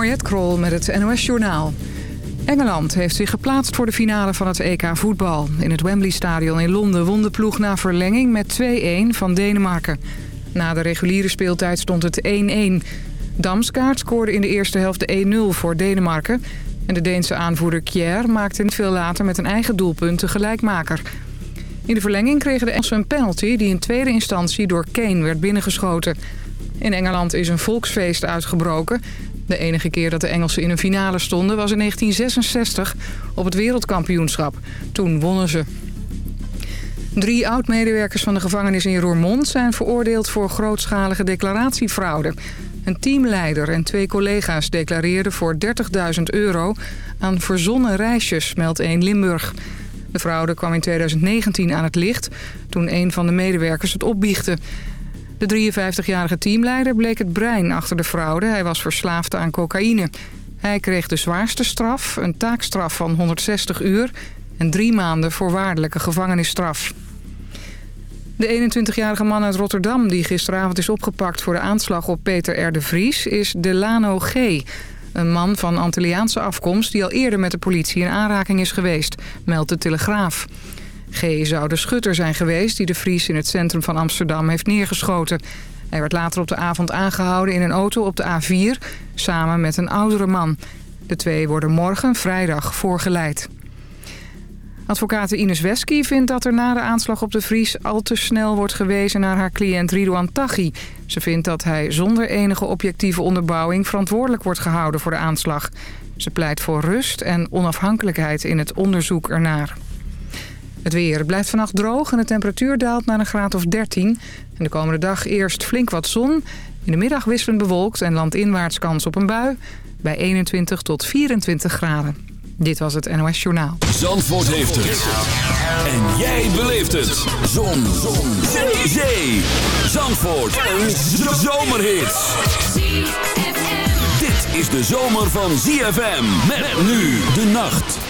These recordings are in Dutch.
Mariette Krol met het NOS Journaal. Engeland heeft zich geplaatst voor de finale van het EK voetbal. In het Wembley Stadion in Londen won de ploeg na verlenging met 2-1 van Denemarken. Na de reguliere speeltijd stond het 1-1. Damskaart scoorde in de eerste helft de 1-0 voor Denemarken. En de Deense aanvoerder Kjær maakte niet veel later met een eigen doelpunt de gelijkmaker. In de verlenging kregen de Engelsen een penalty die in tweede instantie door Kane werd binnengeschoten. In Engeland is een volksfeest uitgebroken. De enige keer dat de Engelsen in een finale stonden was in 1966 op het wereldkampioenschap. Toen wonnen ze. Drie oud-medewerkers van de gevangenis in Roermond zijn veroordeeld voor grootschalige declaratiefraude. Een teamleider en twee collega's declareerden voor 30.000 euro aan verzonnen reisjes, meldt 1 Limburg. De fraude kwam in 2019 aan het licht toen een van de medewerkers het opbiechte. De 53-jarige teamleider bleek het brein achter de fraude. Hij was verslaafd aan cocaïne. Hij kreeg de zwaarste straf, een taakstraf van 160 uur... en drie maanden voorwaardelijke gevangenisstraf. De 21-jarige man uit Rotterdam die gisteravond is opgepakt... voor de aanslag op Peter R. de Vries is Delano G., een man van Antilliaanse afkomst die al eerder met de politie in aanraking is geweest, meldt de Telegraaf. G. zou de schutter zijn geweest die de Vries in het centrum van Amsterdam heeft neergeschoten. Hij werd later op de avond aangehouden in een auto op de A4, samen met een oudere man. De twee worden morgen, vrijdag, voorgeleid. Advocate Ines Wesky vindt dat er na de aanslag op de Vries... al te snel wordt gewezen naar haar cliënt Ridouan Taghi. Ze vindt dat hij zonder enige objectieve onderbouwing... verantwoordelijk wordt gehouden voor de aanslag. Ze pleit voor rust en onafhankelijkheid in het onderzoek ernaar. Het weer blijft vannacht droog en de temperatuur daalt naar een graad of 13. En de komende dag eerst flink wat zon. In de middag wisselend bewolkt en landinwaarts kans op een bui. Bij 21 tot 24 graden. Dit was het NOS Journaal. Zandvoort heeft het. En jij beleeft het. Zon. zon. Zee. Zee. Zandvoort. Een zomerhit. Dit is de zomer van ZFM. Met nu de nacht.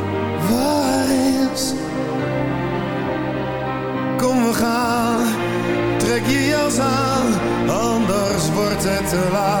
till I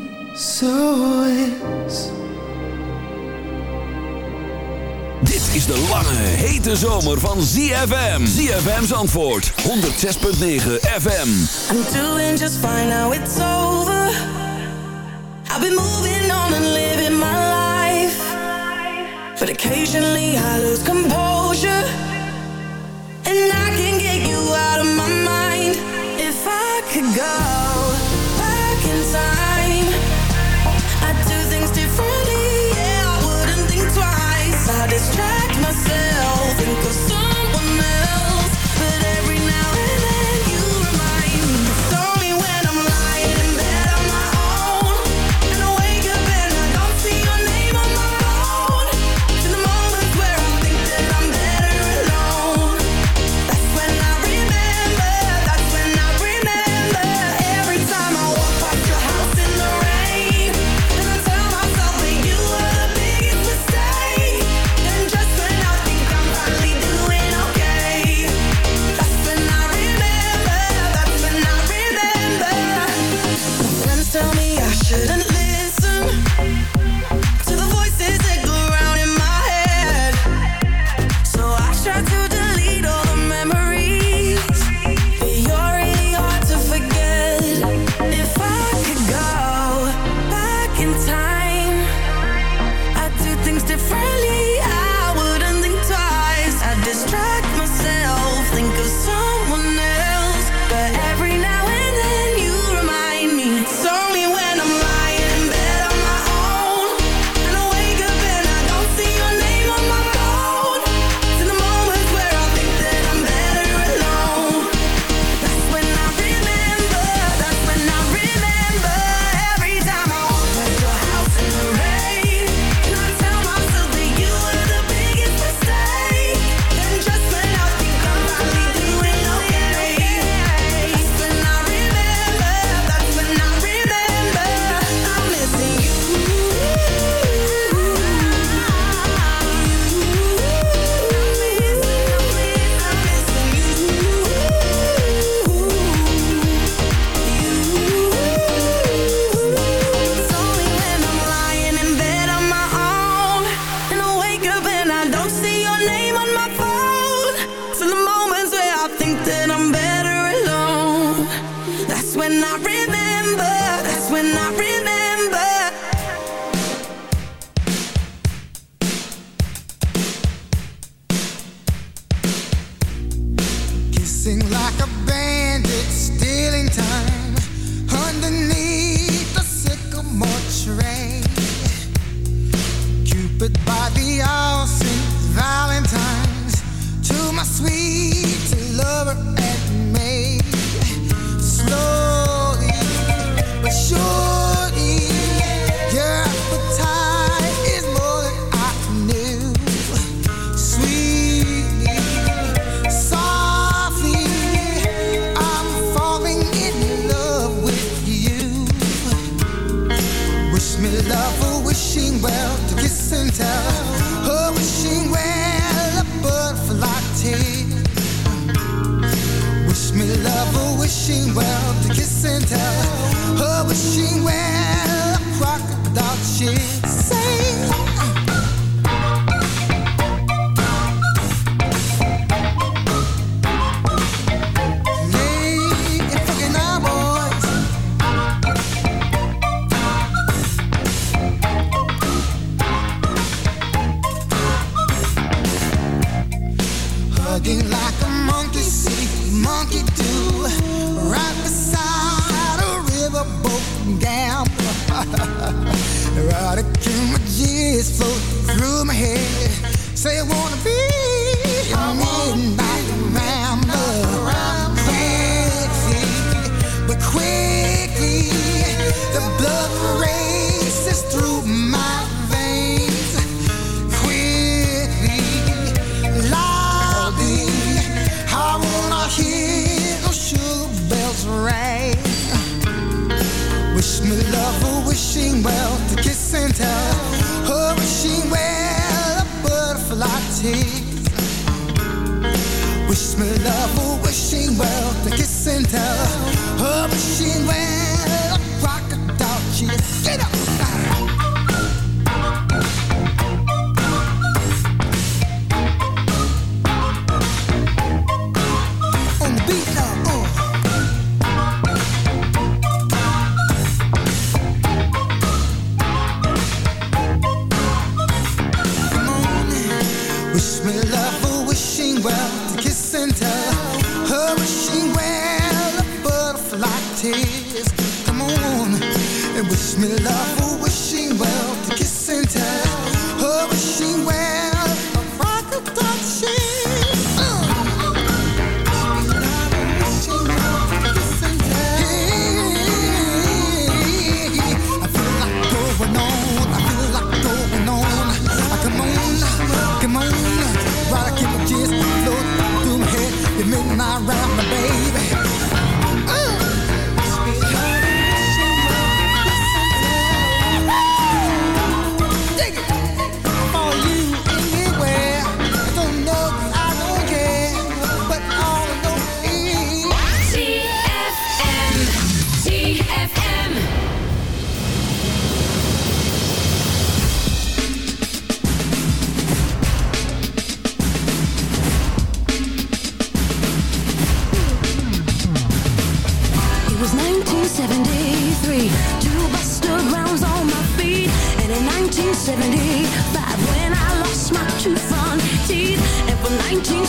de lange, hete zomer van ZFM. ZFM's antwoord, 106.9 FM. I'm doing just fine, now it's over. I've been moving on and living my life. But occasionally I lose composure. And I can get you out of my mind. If I could go.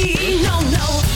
No, no.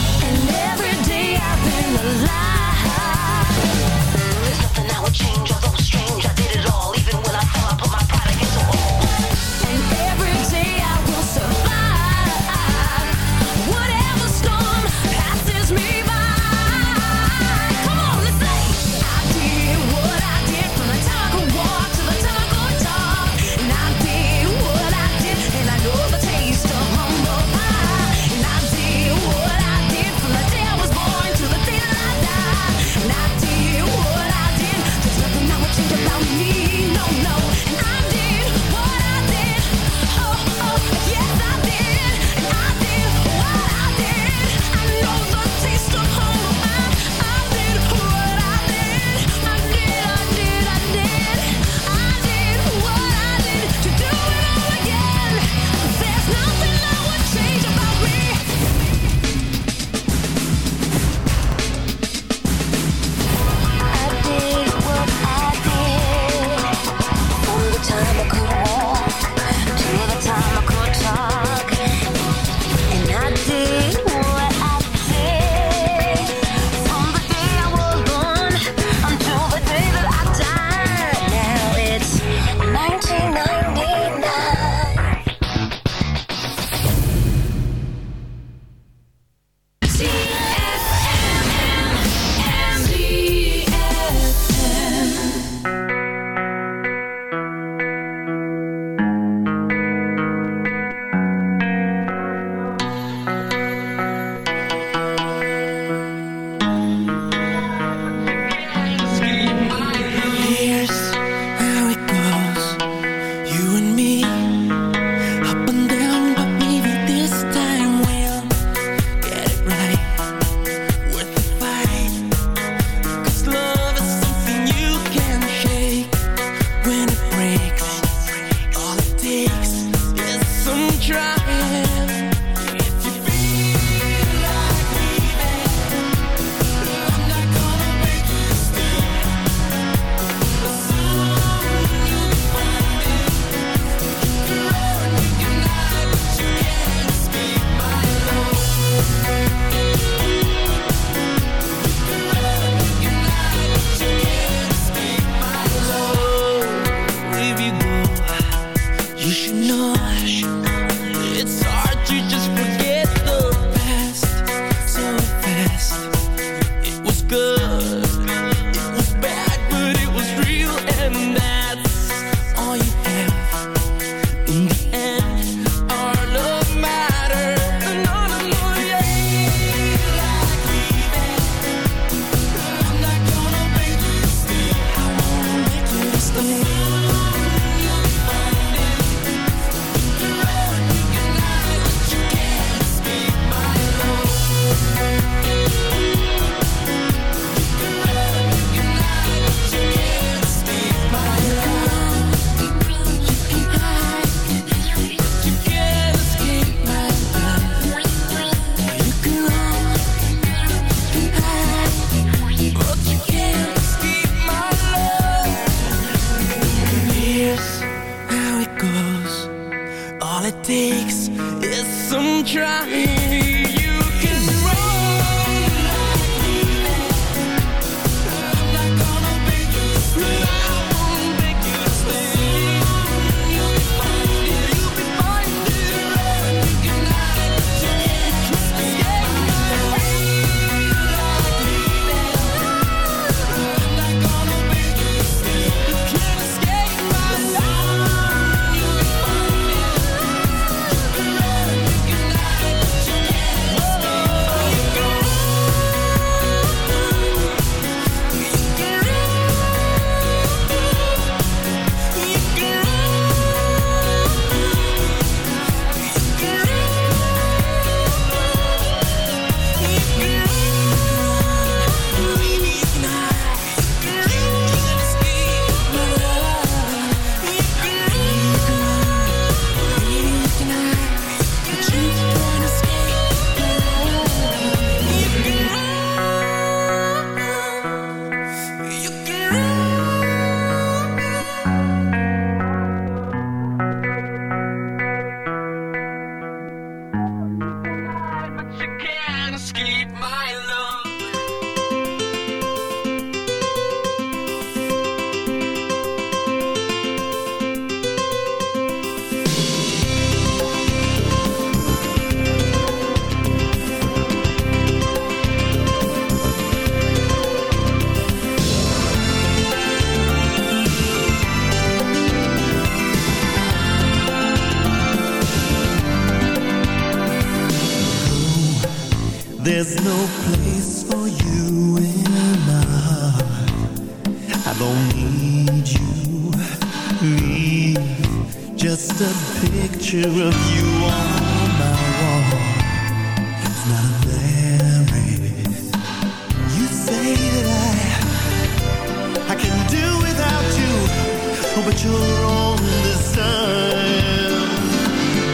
Oh, but you're on this time.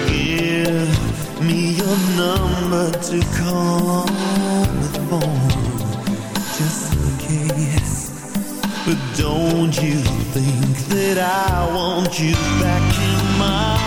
Give me your number to call the phone Just in case But don't you think that I want you back in my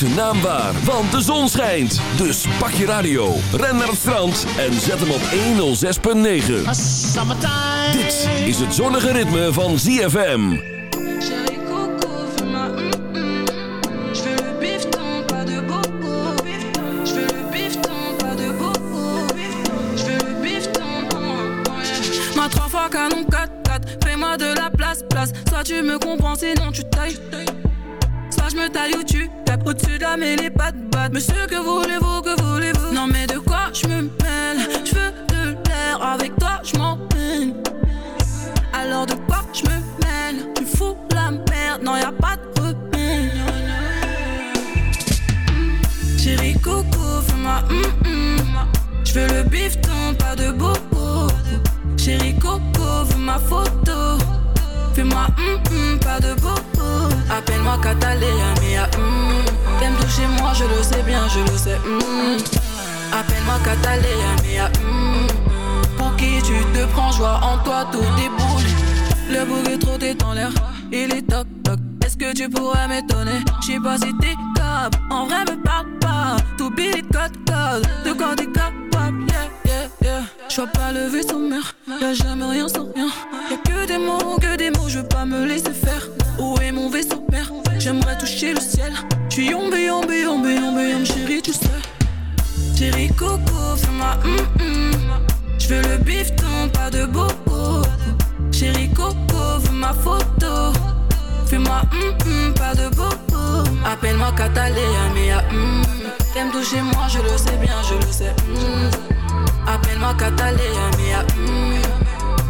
zijn naam waar, want de zon schijnt. Dus pak je radio, ren naar het strand en zet hem op 106.9. Dit is het zonnige ritme van ZFM. Ma trois fois canon 4-4 Fais-moi de la place, place. Soit tu me comprends, sinon tu tailles. Soit je me taille ou tu Au-dessus de la mêlée, pas de batte. Monsieur, que voulez-vous, que voulez-vous? Non mais de quoi je me mêle? Je veux de l'air, avec toi je m'en Alors de quoi je me mêle? Tu fous la merde, non y a pas de remède. Chérie coco, fais-moi mm, mm. Je veux le bifton, pas de bobo Chérie Coco, veux ma photo. Fais-moi hum pas de bobo. Appelle-moi Catalina, mia T'aimes toucher moi, je le sais bien, je le sais hum. Appelle-moi Catalina, mia hum. Pour qui tu te prends, joie en toi, tout déboule. Le bouquet trop est en l'air, il est toc toc. Est-ce que tu pourrais m'étonner? J'sais pas si t'es cap, en vrai me parle pas. Tout billet code code, de quand t'es capable, yeah yeah yeah. J'vois pas le vaisseau mère, y'a jamais rien sans rien. Y'a que des mots, que des mots, je veux pas me laisser faire. Où est mon vaisseau mère? J'aimerais toucher le ciel. J'suis yombe, yombe, yombe, yombe, yombe, chérie, tu sais. Chérie Coco, fais-moi hum hum. J'veux le bifton, pas de bobo. Chérie Coco, veux ma photo. Fais-moi hum hum, pas de bobo. Appelle-moi Catalina, mia hum. T'aimes toucher moi, je le sais bien, je le sais. hum. Appelle-moi Catalina, mia hum.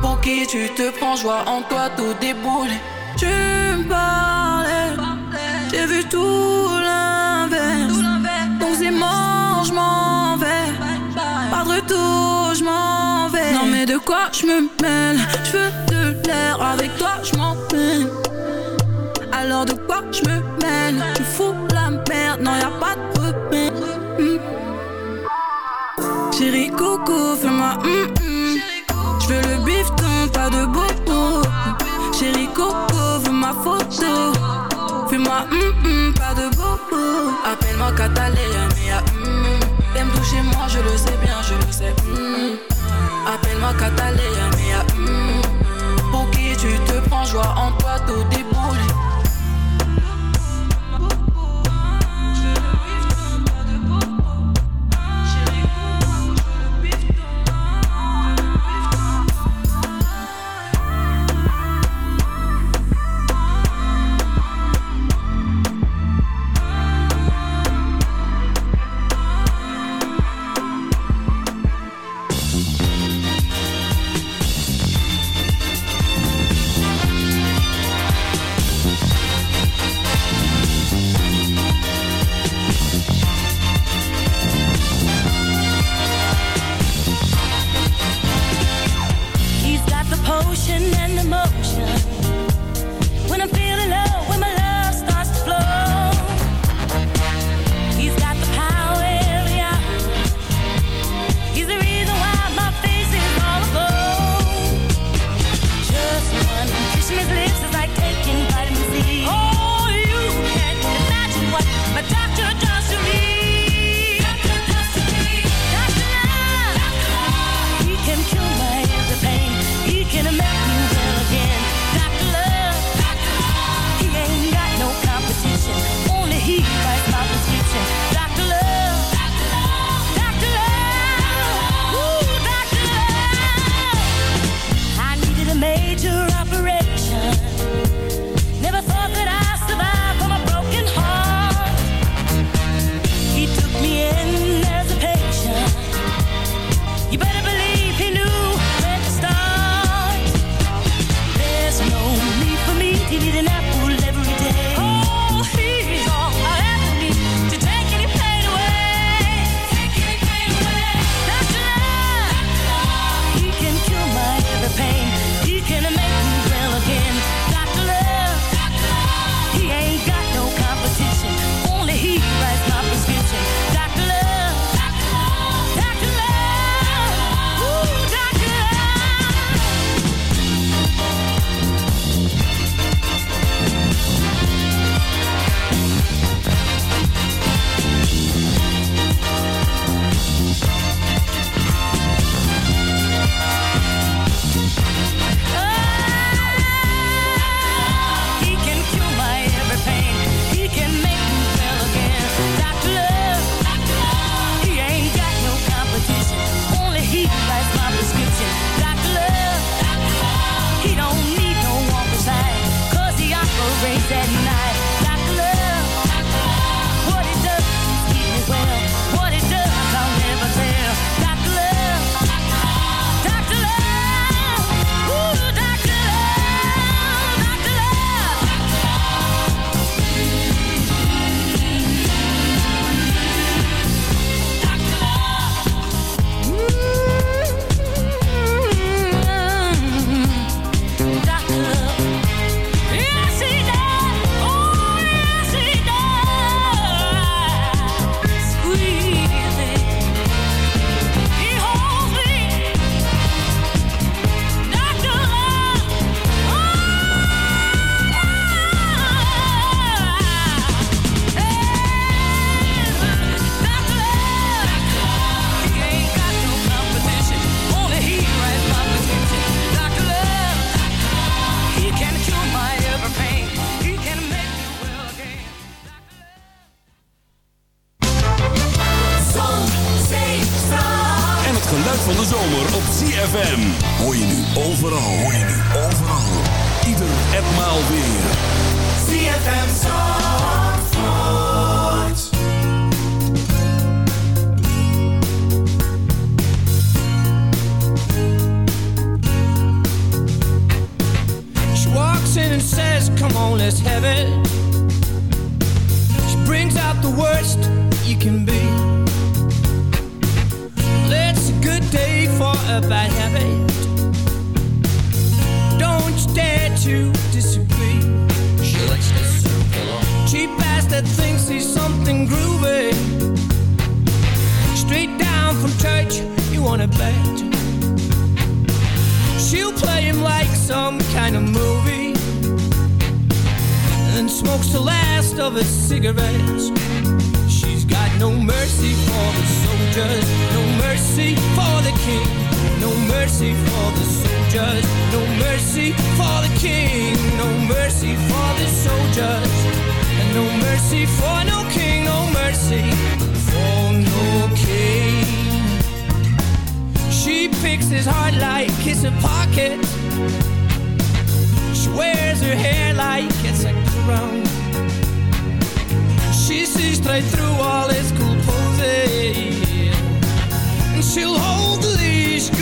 Pour qui tu te prends, joie en toi, tout déboule. Tu me parlais, j'ai vu tout l'inverse. Donc c'est mort, je m'en vais. Pas de retour, je m'en vais. Non mais de quoi je me mêle? Je veux de l'air, avec toi je m'en mêle. Alors de quoi je me mêle? Tu fous la merde, non y'a pas de remède. Mm. Chérie Coco, fais-moi hum hum. Je veux le bifton, pas de bobo. Chérie Coco, veux ma photo. Hum, pas de bobo. Appelle-moi Catalina, mia hum. T'aimes toucher moi, je le sais bien, je le sais. Appelle-moi Catalina, hum. Pour qui tu te prends, joie en toi, tout déboule.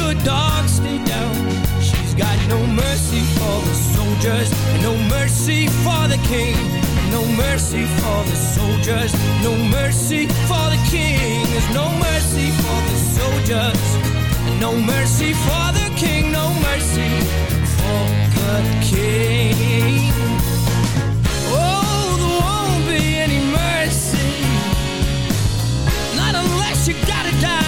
good dogs stay down. She's got no mercy for the soldiers, no mercy for the king. No mercy for the soldiers, no mercy for the king. There's no mercy for the soldiers, no mercy for the king, no mercy for the king. Oh, there won't be any mercy, not unless you gotta die.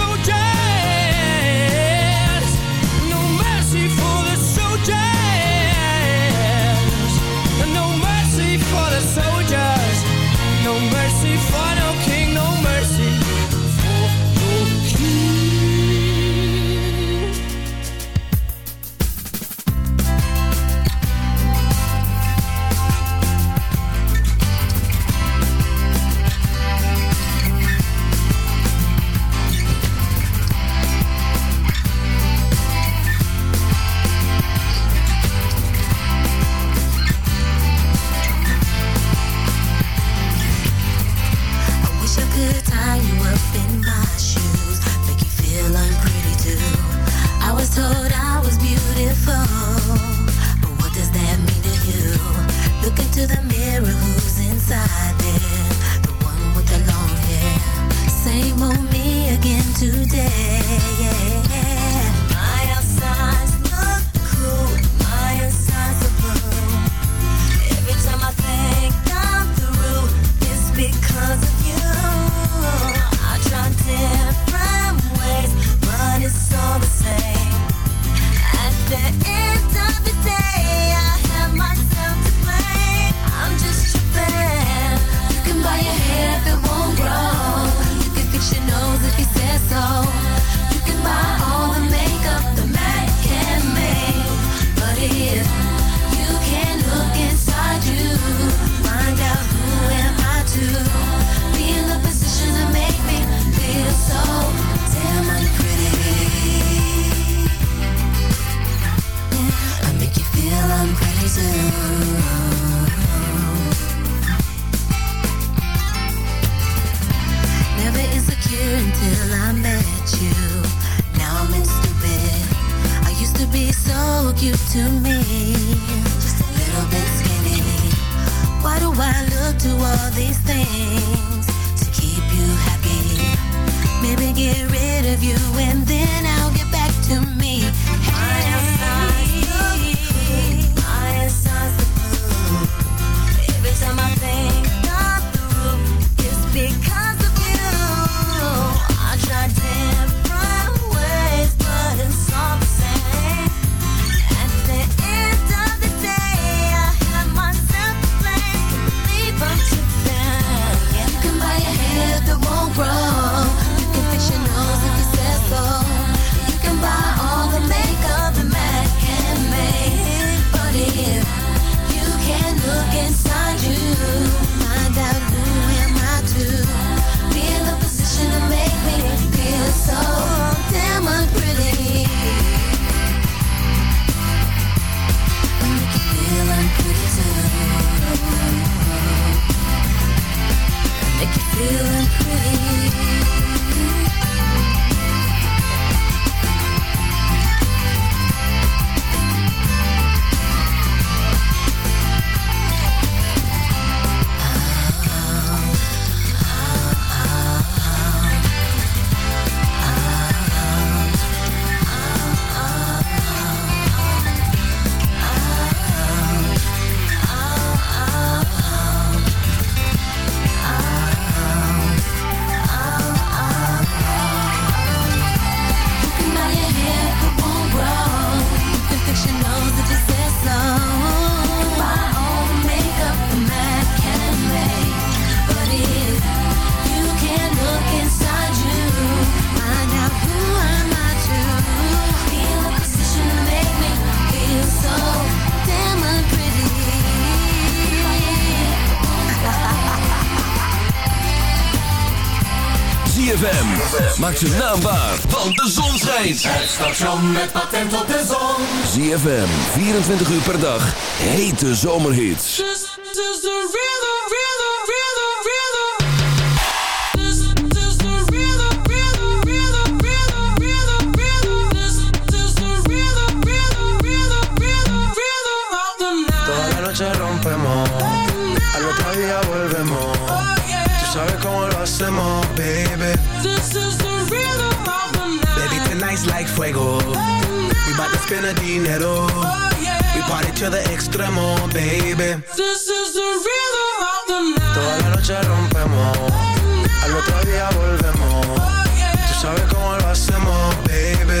to the mirror who's inside there, the one with the long hair. Same old me again today. Yeah. Station met patent op de zon. ZFM, 24 uur per dag. Hete zomerhits. This is the rhythm, rhythm, rhythm, rhythm. This is rompemos, al otro día volvemos. Tú sabes cómo lo hacemos, baby. This rhythm of the night. Baby, tonight's like fuego. We bout to spend a dinero. We party to the extremo, baby. This is the rhythm of the night. Toda la noche rompemos, al otro día volvemos. Tú sabes cómo lo hacemos, baby.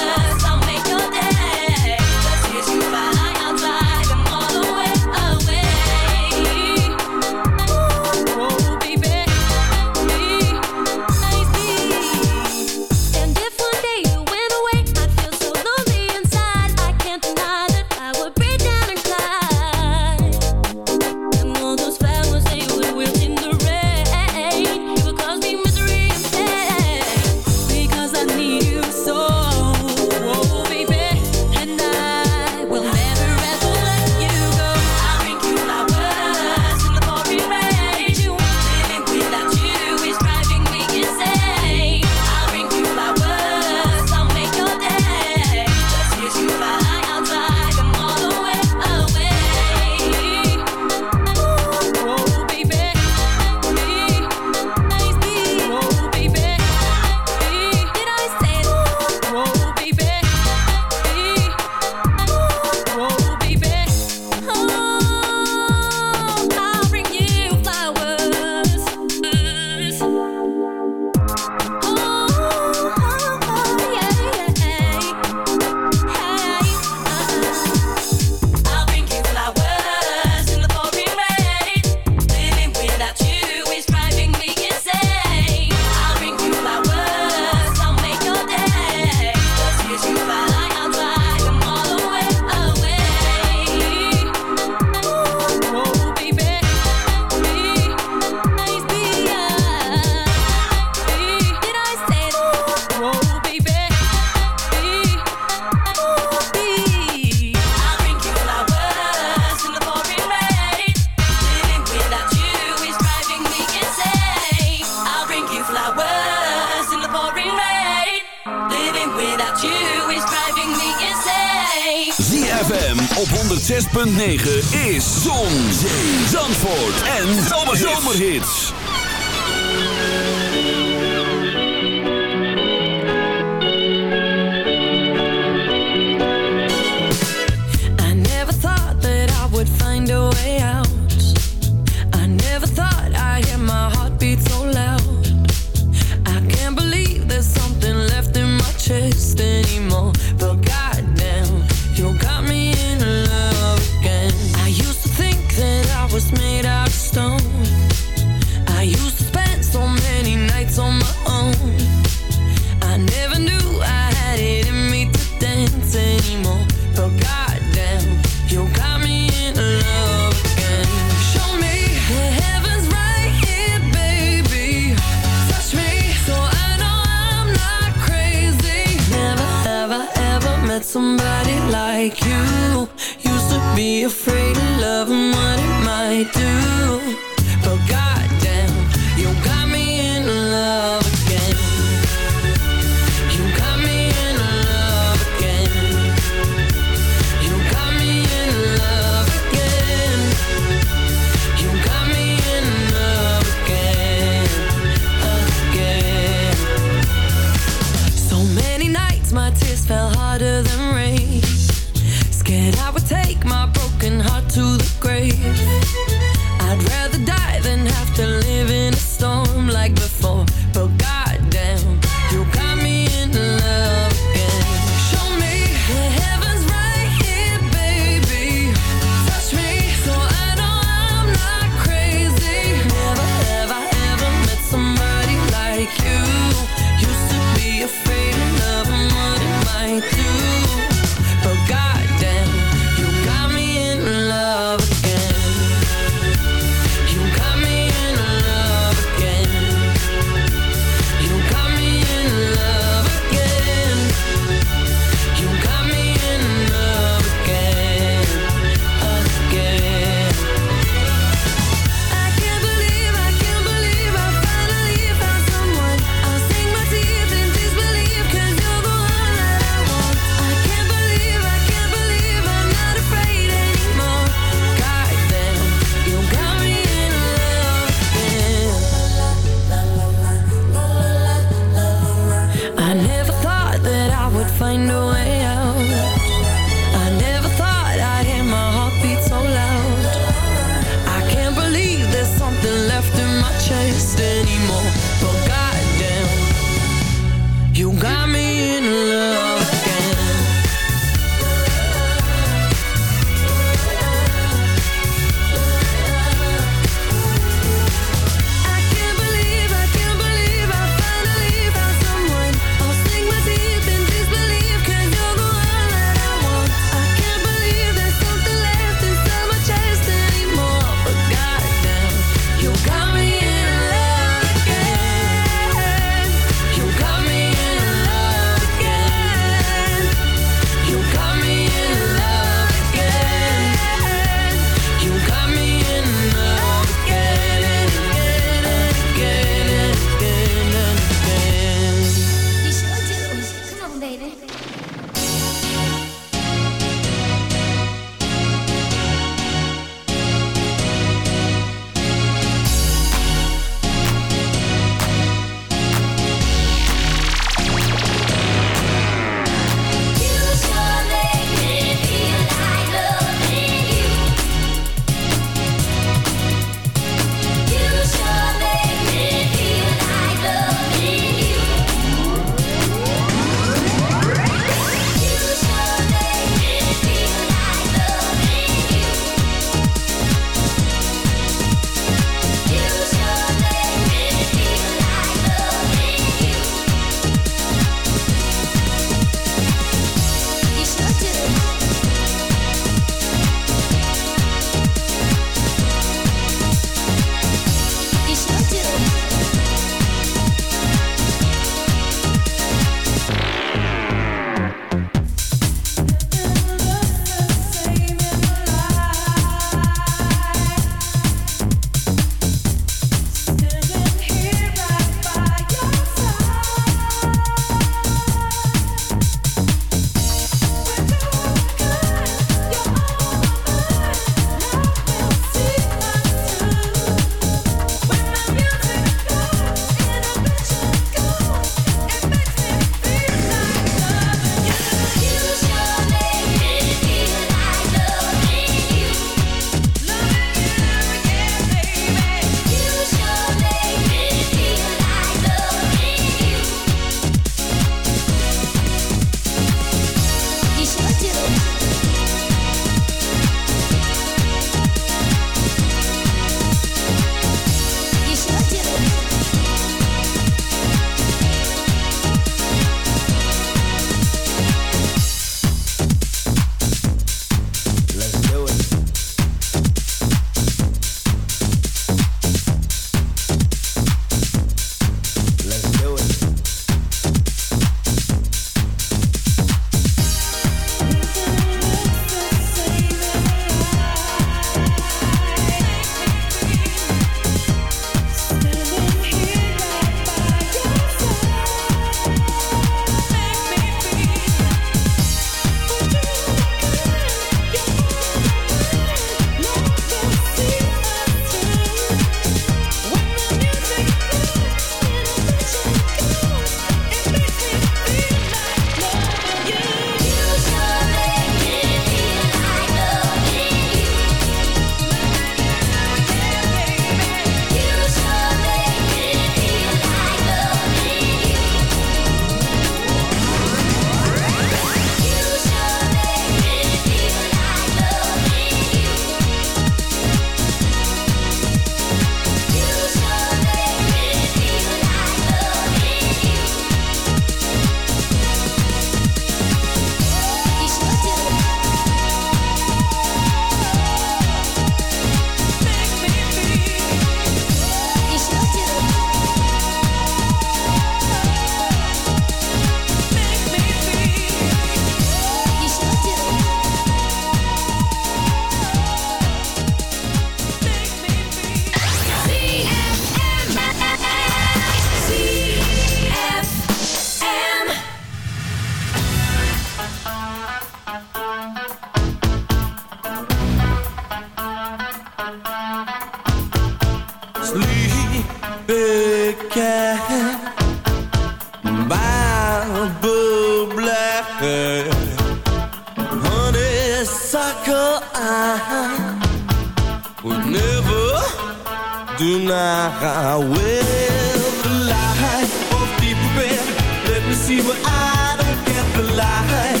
see what I don't get The light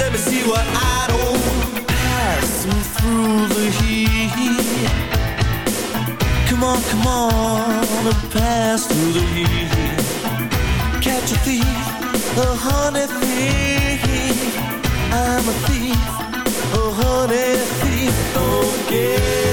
Let me see what I don't Passing through the heat. Come on, come on pass through the heat. Catch a thief, a honey thief. I'm a thief, a honey thief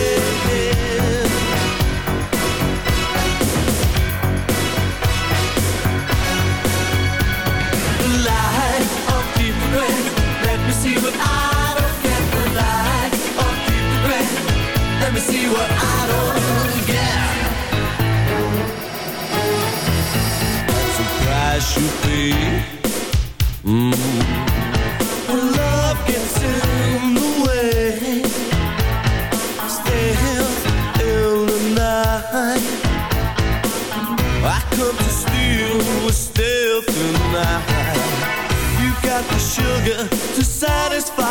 sugar to satisfy.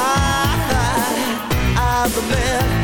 I'm the man